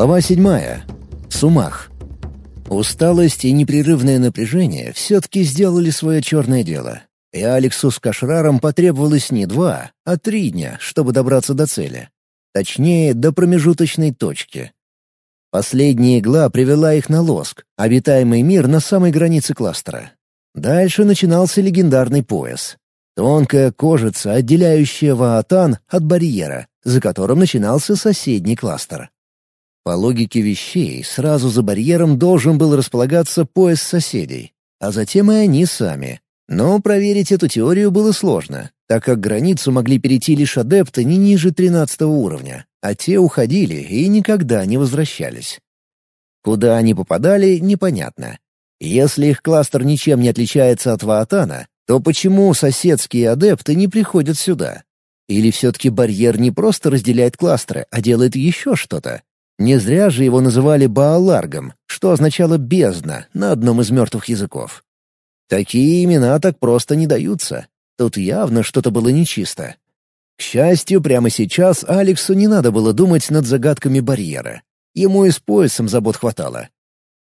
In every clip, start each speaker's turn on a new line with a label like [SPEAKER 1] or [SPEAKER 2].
[SPEAKER 1] Глава седьмая. Сумах. Усталость и непрерывное напряжение все-таки сделали свое черное дело. И Алексу с Кашраром потребовалось не два, а три дня, чтобы добраться до цели. Точнее, до промежуточной точки. Последняя игла привела их на лоск, обитаемый мир на самой границе кластера. Дальше начинался легендарный пояс. Тонкая кожица, отделяющая Ваатан от барьера, за которым начинался соседний кластер. По логике вещей, сразу за барьером должен был располагаться пояс соседей, а затем и они сами. Но проверить эту теорию было сложно, так как границу могли перейти лишь адепты не ниже 13 уровня, а те уходили и никогда не возвращались. Куда они попадали, непонятно. Если их кластер ничем не отличается от Ваатана, то почему соседские адепты не приходят сюда? Или все-таки барьер не просто разделяет кластеры, а делает еще что-то? Не зря же его называли Бааларгом, что означало «бездна» на одном из мертвых языков. Такие имена так просто не даются. Тут явно что-то было нечисто. К счастью, прямо сейчас Алексу не надо было думать над загадками барьера. Ему и с поясом забот хватало.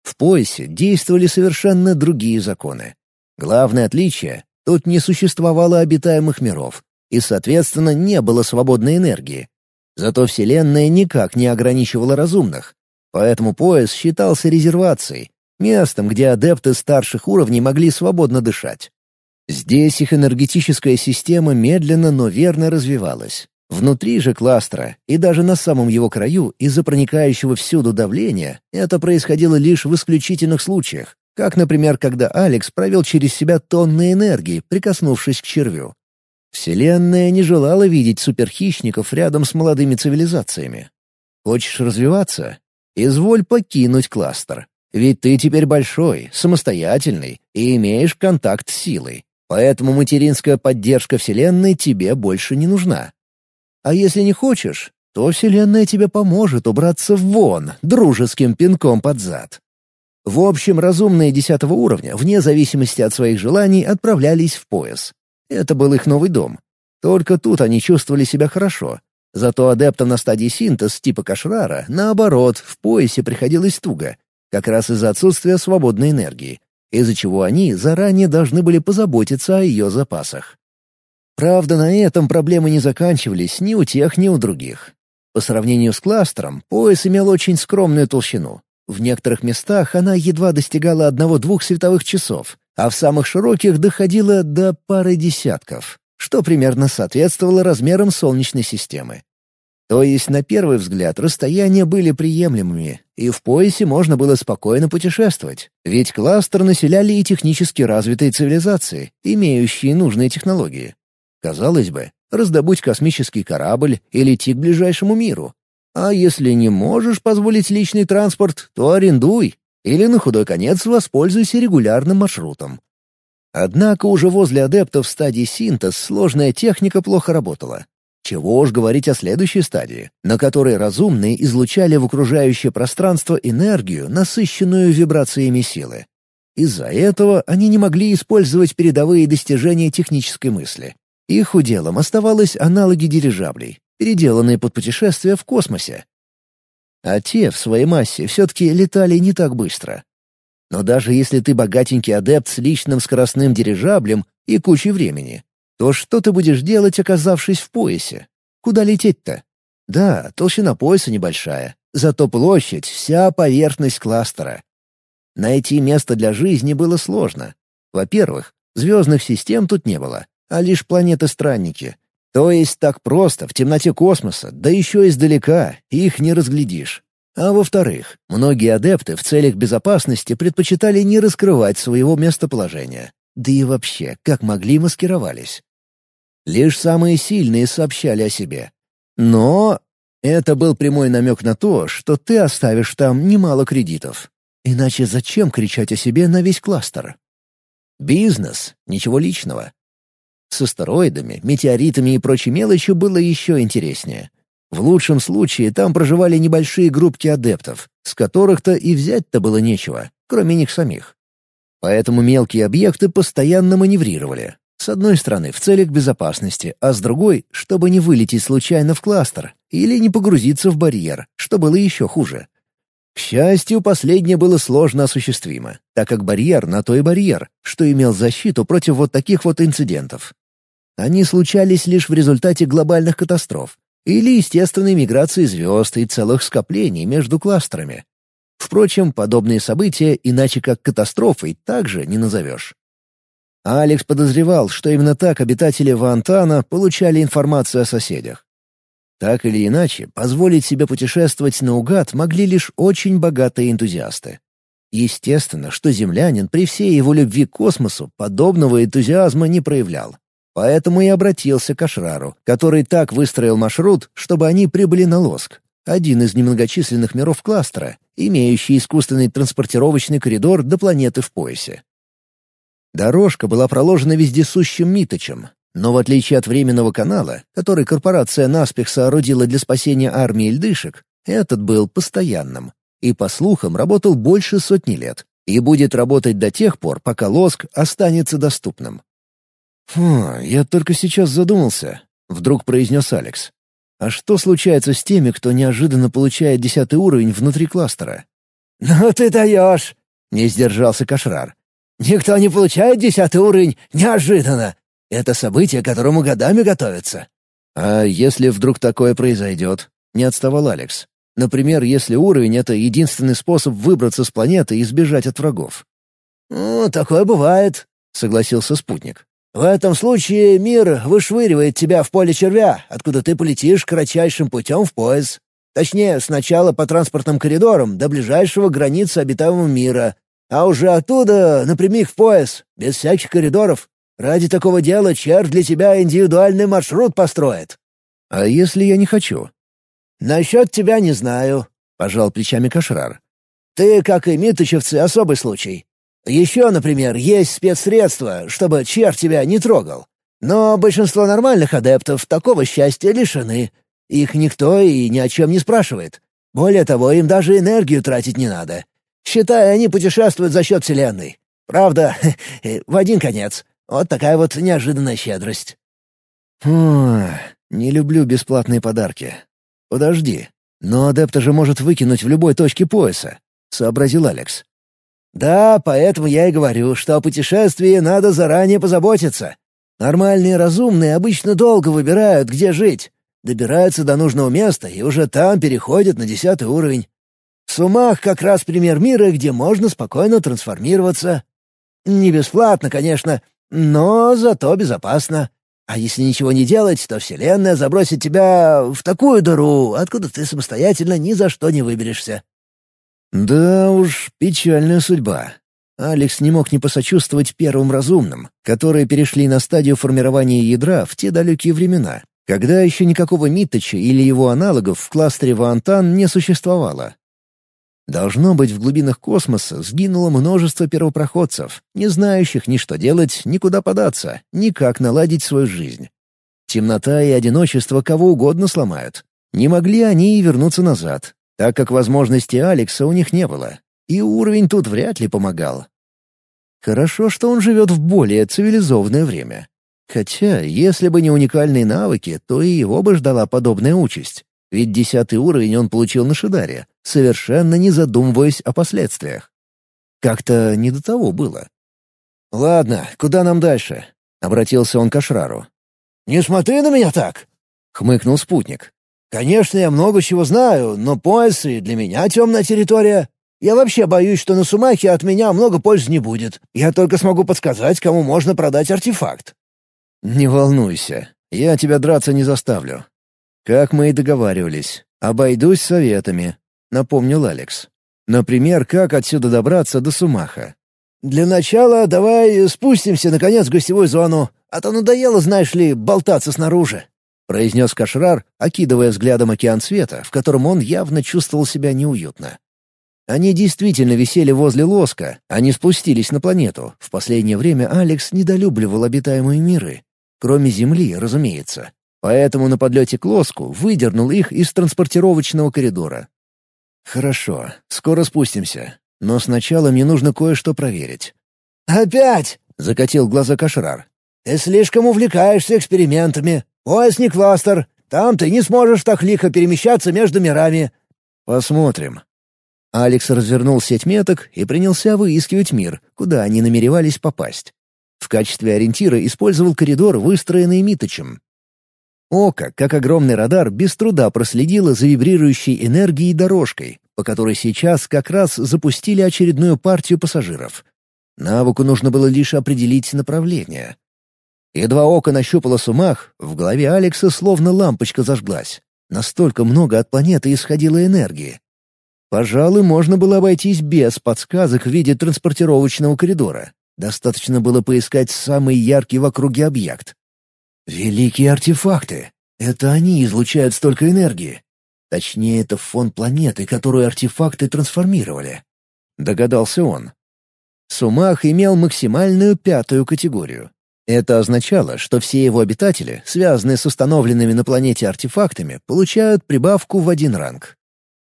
[SPEAKER 1] В поясе действовали совершенно другие законы. Главное отличие — тут не существовало обитаемых миров, и, соответственно, не было свободной энергии, Зато Вселенная никак не ограничивала разумных. Поэтому пояс считался резервацией, местом, где адепты старших уровней могли свободно дышать. Здесь их энергетическая система медленно, но верно развивалась. Внутри же кластера и даже на самом его краю из-за проникающего всюду давления это происходило лишь в исключительных случаях, как, например, когда Алекс провел через себя тонны энергии, прикоснувшись к червю. Вселенная не желала видеть суперхищников рядом с молодыми цивилизациями. Хочешь развиваться? Изволь покинуть кластер. Ведь ты теперь большой, самостоятельный и имеешь контакт с силой. Поэтому материнская поддержка Вселенной тебе больше не нужна. А если не хочешь, то Вселенная тебе поможет убраться вон дружеским пинком под зад. В общем, разумные десятого уровня, вне зависимости от своих желаний, отправлялись в пояс. Это был их новый дом. Только тут они чувствовали себя хорошо. Зато адептам на стадии синтез типа Кашрара, наоборот, в поясе приходилось туго, как раз из-за отсутствия свободной энергии, из-за чего они заранее должны были позаботиться о ее запасах. Правда, на этом проблемы не заканчивались ни у тех, ни у других. По сравнению с кластером, пояс имел очень скромную толщину. В некоторых местах она едва достигала одного-двух световых часов, а в самых широких доходило до пары десятков, что примерно соответствовало размерам Солнечной системы. То есть, на первый взгляд, расстояния были приемлемыми, и в поясе можно было спокойно путешествовать, ведь кластер населяли и технически развитые цивилизации, имеющие нужные технологии. Казалось бы, раздобудь космический корабль и лети к ближайшему миру. А если не можешь позволить личный транспорт, то арендуй, или на худой конец воспользуйся регулярным маршрутом. Однако уже возле адептов стадии синтез сложная техника плохо работала. Чего уж говорить о следующей стадии, на которой разумные излучали в окружающее пространство энергию, насыщенную вибрациями силы. Из-за этого они не могли использовать передовые достижения технической мысли. Их уделом оставалось аналоги дирижаблей, переделанные под путешествия в космосе, а те в своей массе все-таки летали не так быстро. Но даже если ты богатенький адепт с личным скоростным дирижаблем и кучей времени, то что ты будешь делать, оказавшись в поясе? Куда лететь-то? Да, толщина пояса небольшая, зато площадь — вся поверхность кластера. Найти место для жизни было сложно. Во-первых, звездных систем тут не было, а лишь планеты-странники, то есть так просто, в темноте космоса, да еще издалека, их не разглядишь. А во-вторых, многие адепты в целях безопасности предпочитали не раскрывать своего местоположения. Да и вообще, как могли, маскировались. Лишь самые сильные сообщали о себе. Но это был прямой намек на то, что ты оставишь там немало кредитов. Иначе зачем кричать о себе на весь кластер? Бизнес, ничего личного. С астероидами, метеоритами и прочей мелочью было еще интереснее. В лучшем случае там проживали небольшие группки адептов, с которых-то и взять-то было нечего, кроме них самих. Поэтому мелкие объекты постоянно маневрировали. С одной стороны, в целях безопасности, а с другой, чтобы не вылететь случайно в кластер, или не погрузиться в барьер, что было еще хуже. К счастью, последнее было сложно осуществимо, так как барьер на то и барьер, что имел защиту против вот таких вот инцидентов. Они случались лишь в результате глобальных катастроф или естественной миграции звезд и целых скоплений между кластерами. Впрочем, подобные события иначе как катастрофой также не назовешь. Алекс подозревал, что именно так обитатели Вантана получали информацию о соседях. Так или иначе, позволить себе путешествовать наугад могли лишь очень богатые энтузиасты. Естественно, что землянин при всей его любви к космосу подобного энтузиазма не проявлял. Поэтому и обратился к Ашрару, который так выстроил маршрут, чтобы они прибыли на Лоск, один из немногочисленных миров кластера, имеющий искусственный транспортировочный коридор до планеты в поясе. Дорожка была проложена вездесущим Миточем, но в отличие от временного канала, который корпорация наспех соорудила для спасения армии льдышек, этот был постоянным и, по слухам, работал больше сотни лет и будет работать до тех пор, пока лоск останется доступным. «Фу, я только сейчас задумался», — вдруг произнес Алекс. «А что случается с теми, кто неожиданно получает десятый уровень внутри кластера?»
[SPEAKER 2] «Ну ты даешь!» — не сдержался Кашрар. «Никто не получает десятый уровень неожиданно. Это событие, к которому годами готовятся».
[SPEAKER 1] «А если вдруг такое произойдет?» — не отставал Алекс. «Например, если уровень — это единственный способ выбраться с планеты и сбежать от врагов».
[SPEAKER 2] «Ну, такое бывает», — согласился спутник. «В этом случае мир вышвыривает тебя в поле червя, откуда ты полетишь кратчайшим путем в пояс. Точнее, сначала по транспортным коридорам до ближайшего границы обитаемого мира, а уже оттуда напрямик в пояс, без всяких коридоров. Ради такого дела червь для тебя индивидуальный маршрут построит».
[SPEAKER 1] «А если я не хочу?»
[SPEAKER 2] «Насчет тебя не знаю», — пожал плечами Кашрар. «Ты, как и миточевцы, особый случай. Еще, например, есть спецсредства, чтобы червь тебя не трогал. Но большинство нормальных адептов такого счастья лишены. Их никто и ни о чем не спрашивает. Более того, им даже энергию тратить не надо. Считай, они путешествуют за счет Вселенной. Правда, в один конец. Вот такая вот неожиданная щедрость.
[SPEAKER 1] Фу, не люблю бесплатные подарки. Подожди, но адепта же может выкинуть в любой точке пояса, — сообразил Алекс.
[SPEAKER 2] Да, поэтому я и говорю, что о путешествии надо заранее позаботиться. Нормальные разумные обычно долго выбирают, где жить. Добираются до нужного места и уже там переходят на десятый уровень. В Сумах как раз пример мира, где можно спокойно трансформироваться. Не бесплатно, конечно, но зато безопасно. А если ничего не делать, то Вселенная забросит тебя в такую дыру, откуда ты самостоятельно ни за что не выберешься».
[SPEAKER 1] «Да уж, печальная судьба». Алекс не мог не посочувствовать первым разумным, которые перешли на стадию формирования ядра в те далекие времена, когда еще никакого Митточа или его аналогов в кластере Вантан не существовало. Должно быть, в глубинах космоса сгинуло множество первопроходцев, не знающих ни что делать, ни куда податься, ни как наладить свою жизнь. Темнота и одиночество кого угодно сломают. Не могли они и вернуться назад, так как возможности Алекса у них не было, и уровень тут вряд ли помогал. Хорошо, что он живет в более цивилизованное время. Хотя, если бы не уникальные навыки, то и его бы ждала подобная участь. Ведь десятый уровень он получил на Шидаре, совершенно не задумываясь о последствиях. Как-то не до того было. «Ладно, куда нам дальше?» — обратился он к Ашрару.
[SPEAKER 2] «Не смотри на меня так!» — хмыкнул спутник. «Конечно, я много чего знаю, но пояс и для меня темная территория. Я вообще боюсь, что на Сумахе от меня много пользы не будет. Я только смогу подсказать, кому можно продать артефакт».
[SPEAKER 1] «Не волнуйся, я тебя драться не заставлю. Как мы и договаривались, обойдусь советами, — напомнил Алекс. «Например, как отсюда добраться до Сумаха?»
[SPEAKER 2] «Для начала давай спустимся, наконец, в гостевую зону, а то надоело, знаешь ли, болтаться снаружи», — произнес Кашрар, окидывая взглядом океан света, в котором он явно чувствовал себя неуютно. Они действительно висели возле лоска, они спустились на планету. В последнее время Алекс недолюбливал обитаемые миры. Кроме Земли, разумеется. Поэтому на подлете к лоску выдернул их из транспортировочного коридора. «Хорошо, скоро спустимся. Но сначала мне нужно кое-что проверить». «Опять?» — закатил глаза Кашрар. «Ты слишком увлекаешься экспериментами. Пояс не кластер. Там ты не сможешь так лихо перемещаться между мирами».
[SPEAKER 1] «Посмотрим». Алекс развернул сеть меток и принялся выискивать мир, куда они намеревались попасть. В качестве ориентира использовал коридор, выстроенный Миточем. Око, как огромный радар, без труда проследило за вибрирующей энергией дорожкой, по которой сейчас как раз запустили очередную партию пассажиров. Навыку нужно было лишь определить направление. Едва око нащупало сумах, в голове Алекса словно лампочка зажглась. Настолько много от планеты исходило энергии. Пожалуй, можно было обойтись без подсказок в виде транспортировочного коридора. Достаточно было поискать самый яркий в округе объект. Великие артефакты! Это они излучают столько энергии. Точнее, это фон планеты, которую артефакты трансформировали. Догадался он. Сумах имел максимальную пятую категорию. Это означало, что все его обитатели, связанные с установленными на планете артефактами, получают прибавку в один ранг.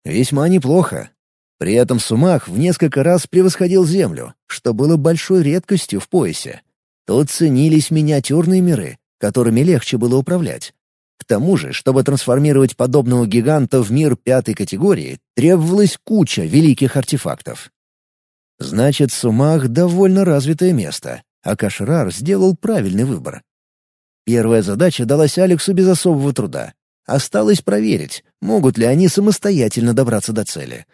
[SPEAKER 1] Весьма неплохо. При этом Сумах в несколько раз превосходил Землю, что было большой редкостью в поясе. Тут ценились миниатюрные миры, которыми легче было управлять. К тому же, чтобы трансформировать подобного гиганта в мир пятой категории, требовалась куча великих артефактов. Значит, Сумах — довольно развитое место, а Кашрар сделал правильный выбор. Первая задача далась Алексу без особого труда. Осталось проверить, могут ли они самостоятельно добраться до цели.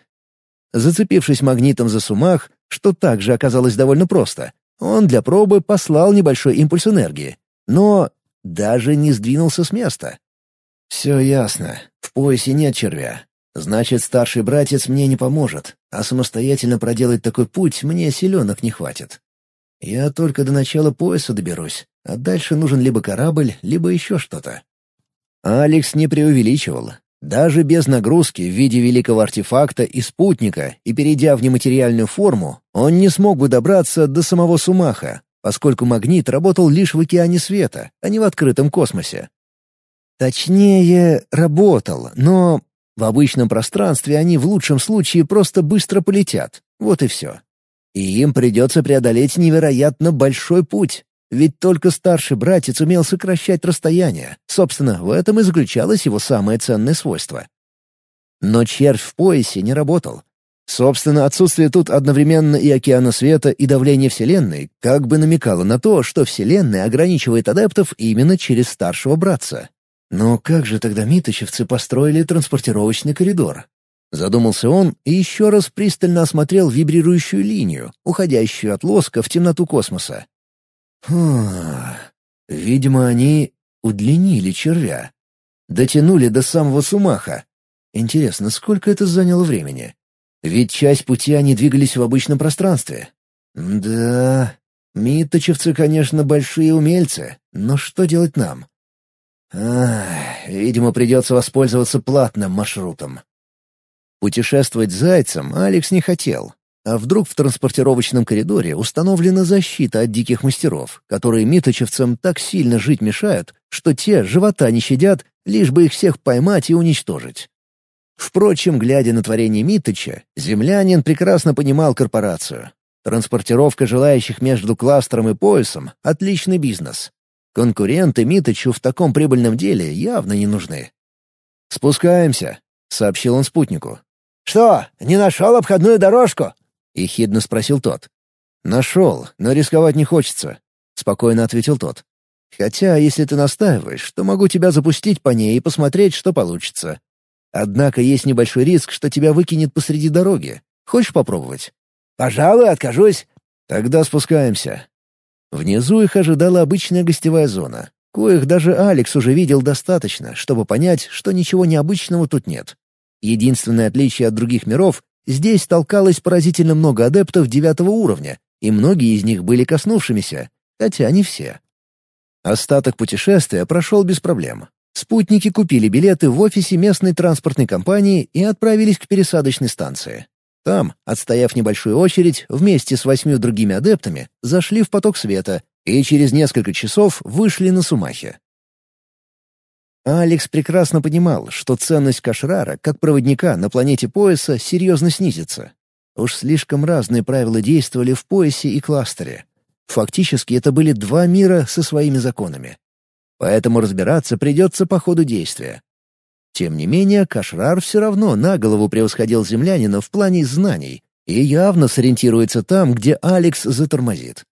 [SPEAKER 1] Зацепившись магнитом за Сумах, что также оказалось довольно просто, он для пробы послал небольшой импульс энергии, но даже не сдвинулся с места. «Все ясно. В поясе нет червя. Значит, старший братец мне не поможет, а самостоятельно проделать такой путь мне силенок не хватит. Я только до начала пояса доберусь, а дальше нужен либо корабль, либо еще что-то». Алекс не преувеличивал. Даже без нагрузки в виде великого артефакта и спутника и перейдя в нематериальную форму, он не смог бы добраться до самого Сумаха, поскольку магнит работал лишь в океане света, а не в открытом космосе. Точнее, работал, но в обычном пространстве они в лучшем случае просто быстро полетят. Вот и все. И им придется преодолеть невероятно большой путь. Ведь только старший братец умел сокращать расстояние. Собственно, в этом и заключалось его самое ценное свойство. Но червь в поясе не работал. Собственно, отсутствие тут одновременно и океана света, и давления Вселенной как бы намекало на то, что Вселенная ограничивает адептов именно через старшего братца. Но как же тогда миточевцы построили транспортировочный коридор? Задумался он и еще раз пристально осмотрел вибрирующую линию, уходящую от лоска в темноту космоса. Фу, видимо, они удлинили червя. Дотянули до самого Сумаха. Интересно, сколько это заняло времени? Ведь часть пути они двигались в обычном пространстве. Да, миточевцы, конечно, большие умельцы, но что делать нам? Ах, видимо, придется воспользоваться платным маршрутом. Путешествовать зайцем Алекс не хотел. А вдруг в транспортировочном коридоре установлена защита от диких мастеров, которые миточевцам так сильно жить мешают, что те живота не щадят, лишь бы их всех поймать и уничтожить. Впрочем, глядя на творение Митыча, землянин прекрасно понимал корпорацию. Транспортировка желающих между кластером и поясом — отличный бизнес. Конкуренты Митычу в таком прибыльном деле явно не нужны. «Спускаемся», — сообщил он спутнику.
[SPEAKER 2] «Что, не нашел обходную дорожку?»
[SPEAKER 1] — ехидно спросил тот. «Нашел, но рисковать не хочется», — спокойно ответил тот. «Хотя, если ты настаиваешь, то могу тебя запустить по ней и посмотреть, что получится. Однако есть небольшой риск, что тебя выкинет посреди дороги. Хочешь попробовать?»
[SPEAKER 2] «Пожалуй, откажусь».
[SPEAKER 1] «Тогда спускаемся». Внизу их ожидала обычная гостевая зона, коих даже Алекс уже видел достаточно, чтобы понять, что ничего необычного тут нет. Единственное отличие от других миров — здесь толкалось поразительно много адептов девятого уровня, и многие из них были коснувшимися, хотя не все. Остаток путешествия прошел без проблем. Спутники купили билеты в офисе местной транспортной компании и отправились к пересадочной станции. Там, отстояв небольшую очередь, вместе с восьмью другими адептами, зашли в поток света и через несколько часов вышли на Сумахе. Алекс прекрасно понимал, что ценность Кашрара как проводника на планете пояса серьезно снизится. Уж слишком разные правила действовали в поясе и кластере. Фактически это были два мира со своими законами. поэтому разбираться придется по ходу действия. Тем не менее, Кашрар все равно на голову превосходил землянина в плане знаний и явно сориентируется там, где Алекс затормозит.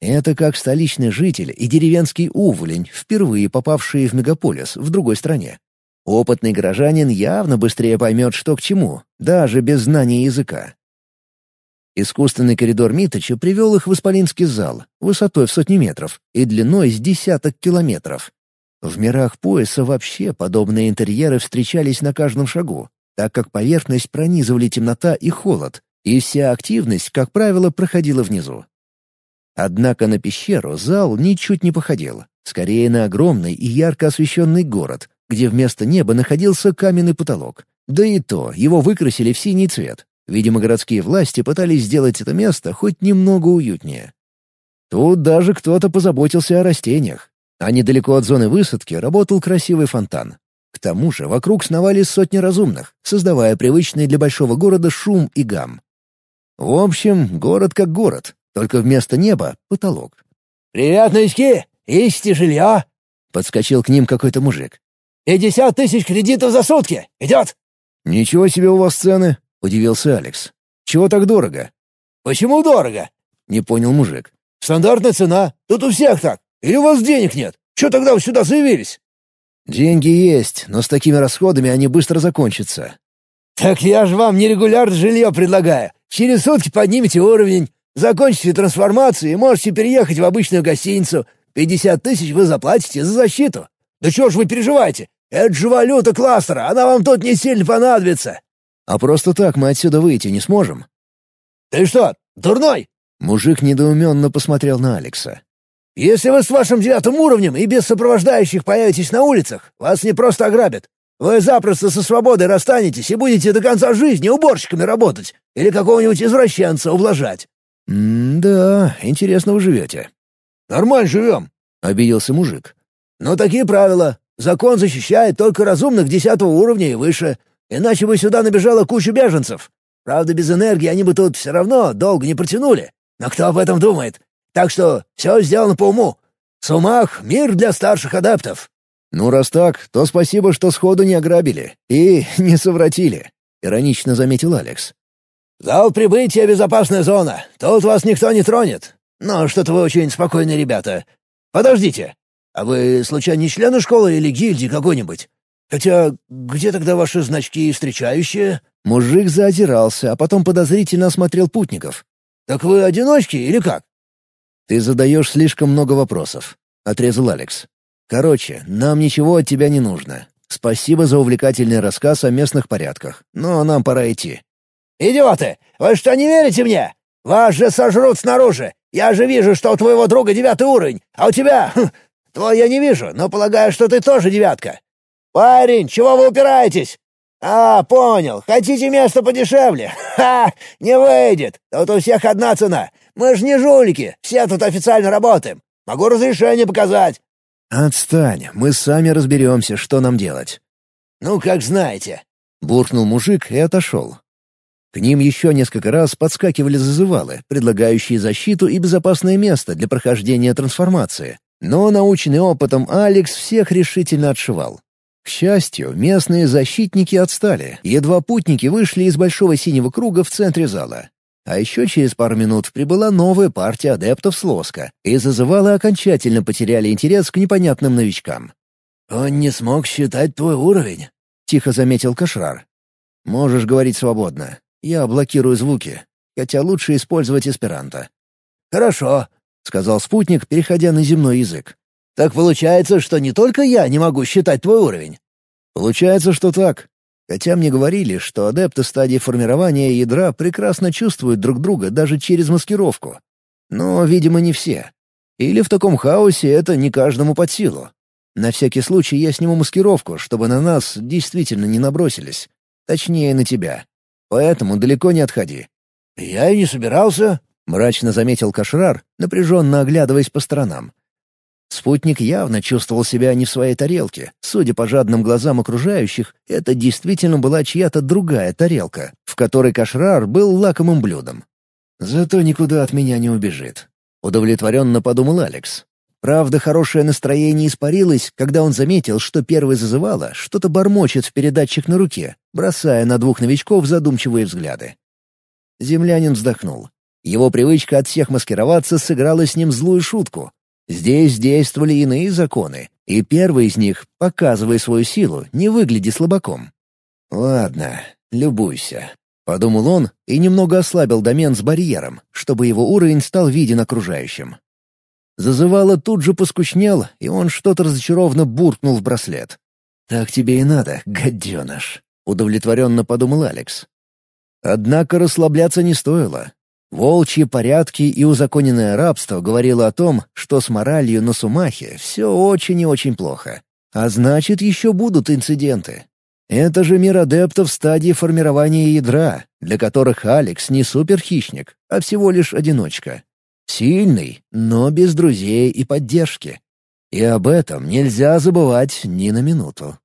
[SPEAKER 1] Это как столичный житель и деревенский уволень, впервые попавшие в мегаполис в другой стране. Опытный горожанин явно быстрее поймет, что к чему, даже без знания языка. Искусственный коридор Миточа привел их в Исполинский зал, высотой в сотни метров и длиной с десяток километров. В мирах пояса вообще подобные интерьеры встречались на каждом шагу, так как поверхность пронизывали темнота и холод, и вся активность, как правило, проходила внизу. Однако на пещеру зал ничуть не походил, скорее на огромный и ярко освещенный город, где вместо неба находился каменный потолок. Да и то, его выкрасили в синий цвет. Видимо, городские власти пытались сделать это место хоть немного уютнее. Тут даже кто-то позаботился о растениях, а недалеко от зоны высадки работал красивый фонтан. К тому же вокруг сновали сотни разумных, создавая привычный для большого города шум и гам. В общем, город как город, только вместо неба — потолок.
[SPEAKER 2] «Привет, новички! Ищите жилье?» — подскочил к ним какой-то мужик. «Пятьдесят тысяч кредитов за сутки! Идет!»
[SPEAKER 1] «Ничего себе у вас цены!» — удивился Алекс. «Чего так дорого?»
[SPEAKER 2] «Почему дорого?» — не понял мужик. «Стандартная цена. Тут у всех так. Или у вас денег нет? Чего тогда вы сюда заявились?»
[SPEAKER 1] «Деньги есть, но с такими расходами они быстро закончатся».
[SPEAKER 2] «Так я же вам нерегулярно жилье предлагаю. Через сутки поднимете уровень, закончите трансформацию и можете переехать в обычную гостиницу. Пятьдесят тысяч вы заплатите за защиту. Да чего ж вы переживаете? Это же валюта кластера, она вам тут не сильно понадобится».
[SPEAKER 1] «А просто так мы отсюда выйти не сможем?»
[SPEAKER 2] «Ты что, дурной?»
[SPEAKER 1] Мужик недоуменно посмотрел на Алекса.
[SPEAKER 2] «Если вы с вашим девятым уровнем и без сопровождающих появитесь на улицах, вас не просто ограбят. Вы запросто со свободой расстанетесь и будете до конца жизни уборщиками работать или какого-нибудь извращенца ублажать».
[SPEAKER 1] «М-да, интересно вы живете».
[SPEAKER 2] «Нормально живем», — обиделся мужик. «Но такие правила. Закон защищает только разумных десятого уровня и выше. Иначе бы сюда набежала куча беженцев. Правда, без энергии они бы тут все равно долго не протянули. Но кто об этом думает? Так что все сделано по уму. Сумах — мир для старших адептов».
[SPEAKER 1] «Ну, раз так, то спасибо, что сходу не ограбили и не совратили», — иронично заметил Алекс.
[SPEAKER 2] «Зал прибытия — безопасная зона. Тут вас никто не тронет. Но что-то вы очень спокойные ребята. Подождите. А вы, случайно, не члены школы или гильдии какой-нибудь? Хотя, где тогда ваши значки встречающие?»
[SPEAKER 1] Мужик заозирался, а потом подозрительно осмотрел путников.
[SPEAKER 2] «Так вы одиночки или как?»
[SPEAKER 1] «Ты задаешь слишком много вопросов», — отрезал Алекс. «Короче, нам ничего от тебя не нужно. Спасибо за увлекательный рассказ о местных порядках, но нам пора идти».
[SPEAKER 2] «Идиоты! Вы что, не верите мне? Вас же сожрут снаружи! Я же вижу, что у твоего друга девятый уровень, а у тебя... Хм, твой я не вижу, но полагаю, что ты тоже девятка. «Парень, чего вы упираетесь?» «А, понял. Хотите место подешевле? Ха! Не выйдет. Тут у всех одна цена. Мы же не жулики. Все тут официально работаем. Могу разрешение показать».
[SPEAKER 1] «Отстань. Мы сами разберемся, что нам делать».
[SPEAKER 2] «Ну, как знаете».
[SPEAKER 1] Буркнул мужик и отошел. К ним еще несколько раз подскакивали зазывалы, предлагающие защиту и безопасное место для прохождения трансформации. Но, наученный опытом, Алекс всех решительно отшивал. К счастью, местные защитники отстали, едва путники вышли из большого синего круга в центре зала. А еще через пару минут прибыла новая партия адептов с Лоска, и зазывалы окончательно потеряли интерес к непонятным новичкам.
[SPEAKER 2] «Он не смог считать твой уровень», — тихо заметил Кашрар.
[SPEAKER 1] «Можешь говорить свободно. Я блокирую звуки, хотя лучше использовать эсперанто».
[SPEAKER 2] «Хорошо», —
[SPEAKER 1] сказал спутник, переходя на земной язык.
[SPEAKER 2] Так получается, что не только я не могу считать твой уровень?»
[SPEAKER 1] «Получается, что так. Хотя мне говорили, что адепты стадии формирования ядра прекрасно чувствуют друг друга даже через маскировку. Но, видимо, не все. Или в таком хаосе это не каждому под силу. На всякий случай я сниму маскировку, чтобы на нас действительно не набросились. Точнее, на тебя. Поэтому далеко не отходи».
[SPEAKER 2] «Я и не собирался», —
[SPEAKER 1] мрачно заметил Кашрар, напряженно оглядываясь по сторонам. Спутник явно чувствовал себя не в своей тарелке. Судя по жадным глазам окружающих, это действительно была чья-то другая тарелка, в которой кашрар был лакомым блюдом. «Зато никуда от меня не убежит», — удовлетворенно подумал Алекс. Правда, хорошее настроение испарилось, когда он заметил, что первый зазывало что-то бормочет в передатчик на руке, бросая на двух новичков задумчивые взгляды. Землянин вздохнул. Его привычка от всех маскироваться сыграла с ним злую шутку. Здесь действовали иные законы, и первый из них, показывая свою силу, не выгляди слабаком. «Ладно, любуйся», — подумал он и немного ослабил домен с барьером, чтобы его уровень стал виден окружающим. Зазывало тут же поскучнел, и он что-то разочарованно буркнул в браслет. «Так тебе и надо, гаденыш», — удовлетворенно подумал Алекс. Однако расслабляться не стоило. Волчьи порядки и узаконенное рабство говорило о том, что с моралью на Сумахе все очень и очень плохо. А значит, еще будут инциденты. Это же мир адептов в стадии формирования ядра, для которых Алекс не суперхищник, а всего лишь одиночка. Сильный, но без друзей и поддержки. И об этом нельзя забывать ни на минуту.